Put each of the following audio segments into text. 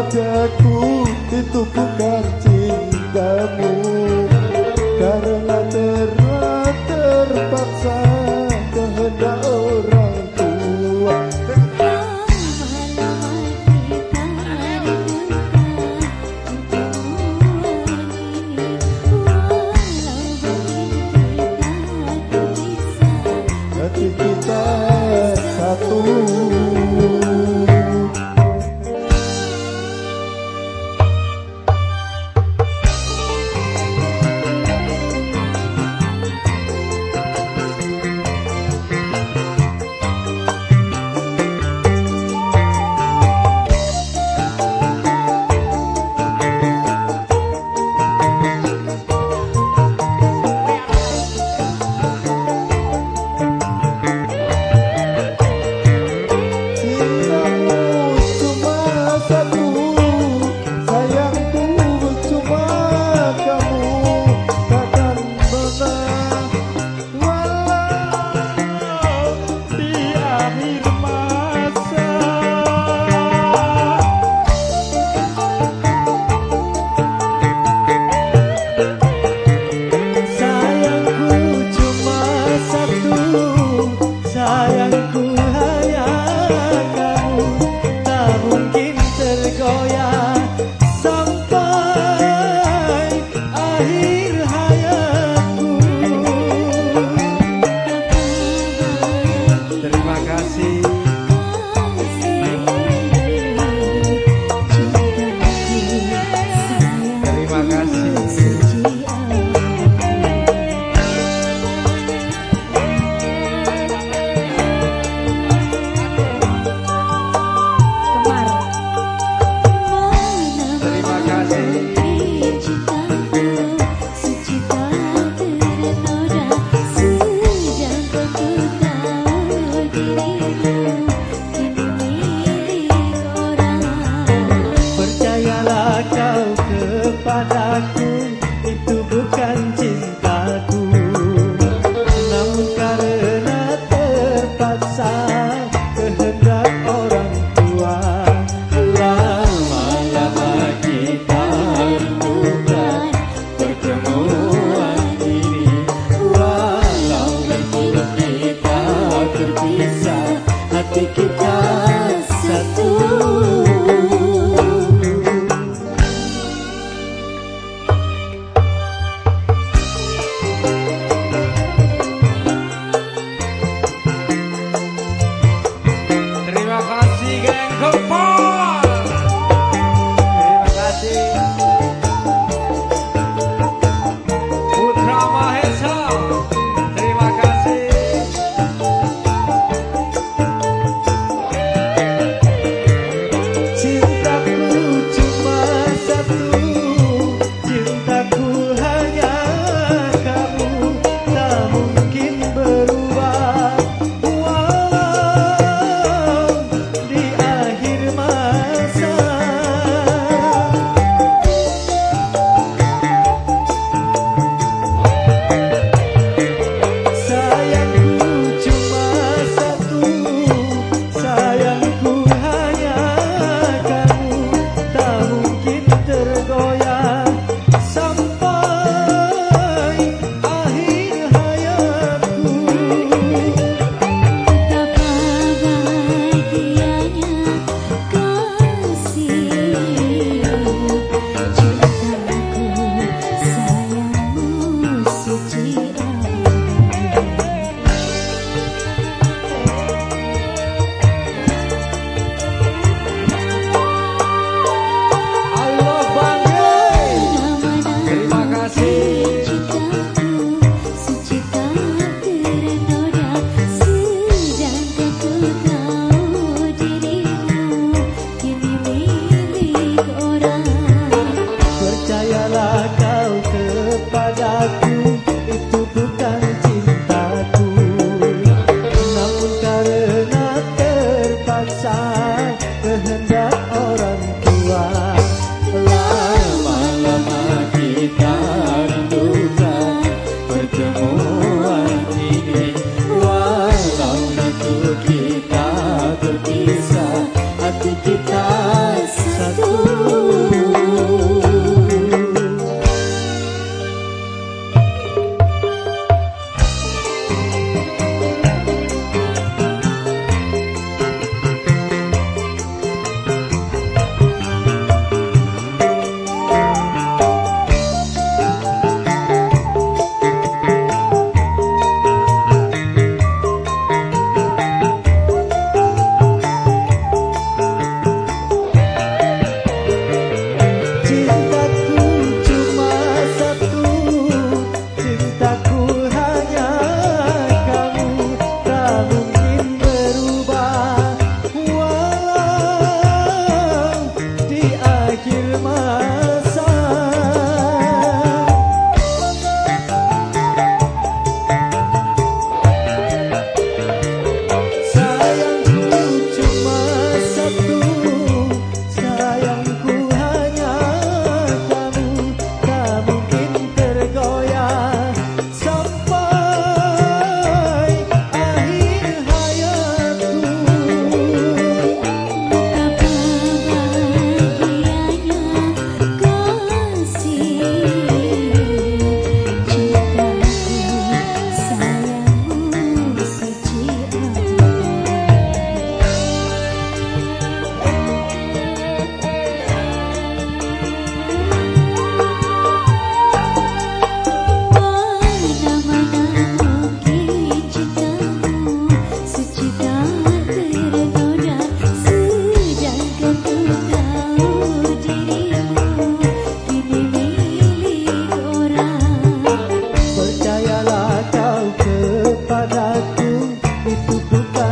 padaku itu bukan cintamu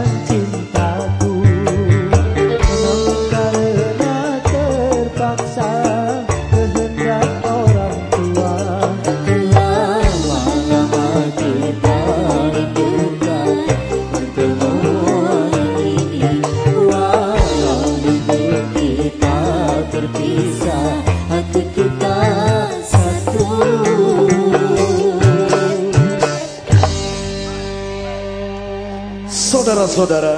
tears. saudara